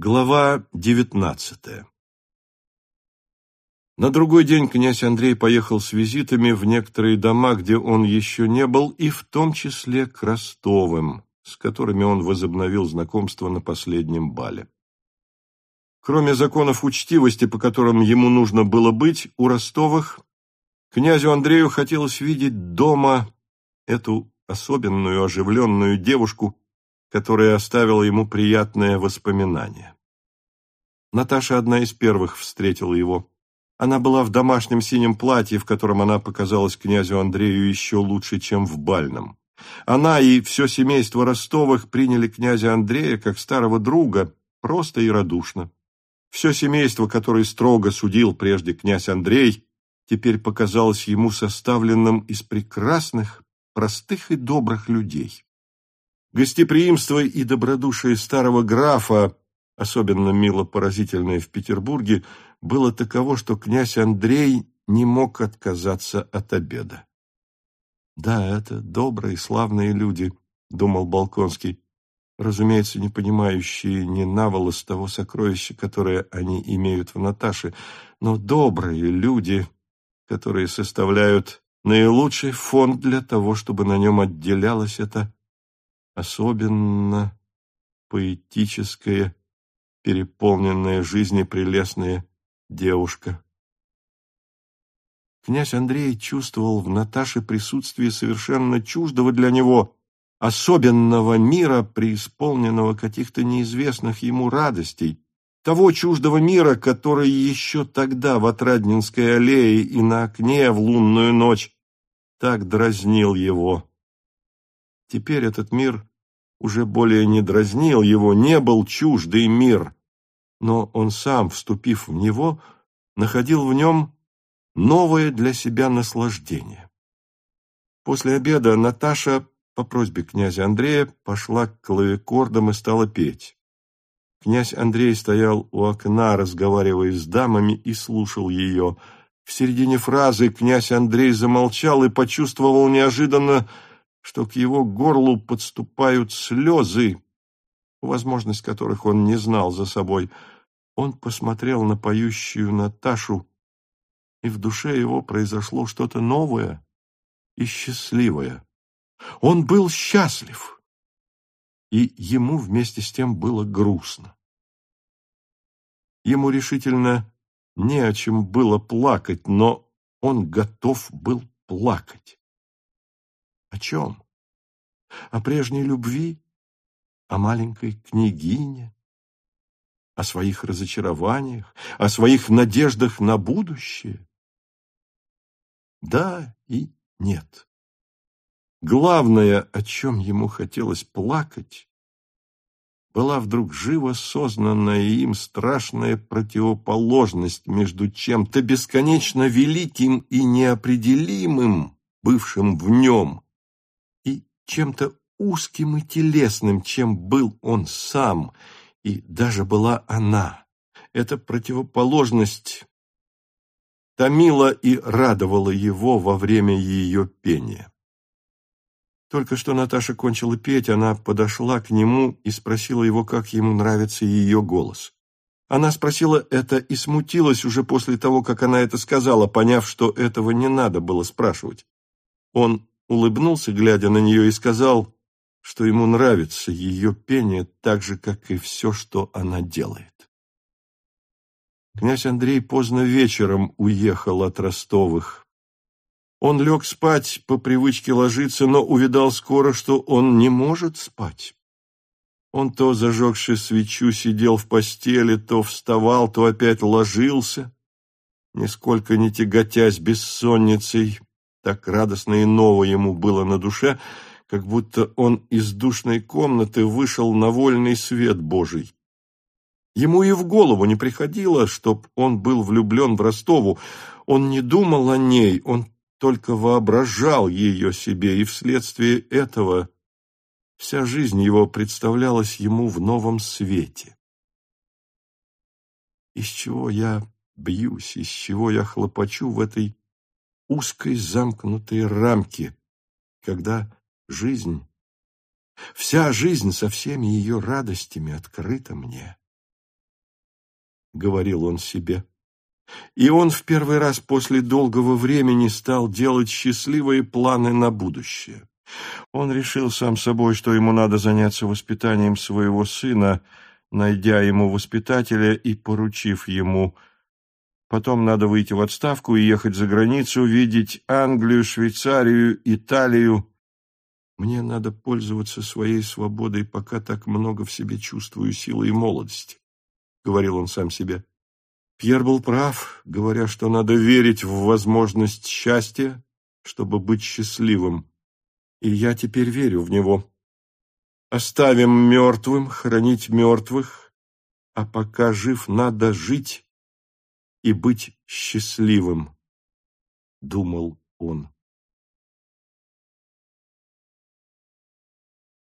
Глава девятнадцатая На другой день князь Андрей поехал с визитами в некоторые дома, где он еще не был, и в том числе к Ростовым, с которыми он возобновил знакомство на последнем бале. Кроме законов учтивости, по которым ему нужно было быть, у Ростовых, князю Андрею хотелось видеть дома эту особенную оживленную девушку, которая оставила ему приятное воспоминание. Наташа одна из первых встретила его. Она была в домашнем синем платье, в котором она показалась князю Андрею еще лучше, чем в бальном. Она и все семейство Ростовых приняли князя Андрея как старого друга, просто и радушно. Все семейство, которое строго судил прежде князь Андрей, теперь показалось ему составленным из прекрасных, простых и добрых людей. Гостеприимство и добродушие старого графа, особенно мило поразительное в Петербурге, было таково, что князь Андрей не мог отказаться от обеда. «Да, это добрые, славные люди», — думал Балконский, разумеется, не понимающие ни наволос того сокровища, которое они имеют в Наташе, но добрые люди, которые составляют наилучший фонд для того, чтобы на нем отделялась эта особенно поэтическая, переполненная жизни прелестная девушка. Князь Андрей чувствовал в Наташе присутствие совершенно чуждого для него, особенного мира, преисполненного каких-то неизвестных ему радостей, того чуждого мира, который еще тогда в Отраднинской аллее и на окне в лунную ночь так дразнил его. Теперь этот мир уже более не дразнил его, не был чуждый мир, но он сам, вступив в него, находил в нем новое для себя наслаждение. После обеда Наташа по просьбе князя Андрея пошла к клавикордам и стала петь. Князь Андрей стоял у окна, разговаривая с дамами, и слушал ее. В середине фразы князь Андрей замолчал и почувствовал неожиданно, что к его горлу подступают слезы, возможность которых он не знал за собой. Он посмотрел на поющую Наташу, и в душе его произошло что-то новое и счастливое. Он был счастлив, и ему вместе с тем было грустно. Ему решительно не о чем было плакать, но он готов был плакать. О чем? О прежней любви? О маленькой княгине? О своих разочарованиях? О своих надеждах на будущее? Да и нет. Главное, о чем ему хотелось плакать, была вдруг живо сознанная им страшная противоположность между чем-то бесконечно великим и неопределимым, бывшим в нем, чем-то узким и телесным, чем был он сам, и даже была она. Эта противоположность томила и радовала его во время ее пения. Только что Наташа кончила петь, она подошла к нему и спросила его, как ему нравится ее голос. Она спросила это и смутилась уже после того, как она это сказала, поняв, что этого не надо было спрашивать. Он улыбнулся, глядя на нее, и сказал, что ему нравится ее пение так же, как и все, что она делает. Князь Андрей поздно вечером уехал от Ростовых. Он лег спать, по привычке ложиться, но увидал скоро, что он не может спать. Он то, зажегши свечу, сидел в постели, то вставал, то опять ложился, нисколько не тяготясь бессонницей, так радостно и ново ему было на душе, как будто он из душной комнаты вышел на вольный свет Божий. Ему и в голову не приходило, чтоб он был влюблен в Ростову. Он не думал о ней, он только воображал ее себе, и вследствие этого вся жизнь его представлялась ему в новом свете. Из чего я бьюсь, из чего я хлопочу в этой узкой замкнутой рамки, когда жизнь, вся жизнь со всеми ее радостями открыта мне. говорил он себе. И он в первый раз после долгого времени стал делать счастливые планы на будущее. Он решил сам собой, что ему надо заняться воспитанием своего сына, найдя ему воспитателя и поручив ему. Потом надо выйти в отставку и ехать за границу, видеть Англию, Швейцарию, Италию. Мне надо пользоваться своей свободой, пока так много в себе чувствую силы и молодости, — говорил он сам себе. Пьер был прав, говоря, что надо верить в возможность счастья, чтобы быть счастливым. И я теперь верю в него. Оставим мертвым хранить мертвых, а пока жив, надо жить и быть счастливым, — думал он.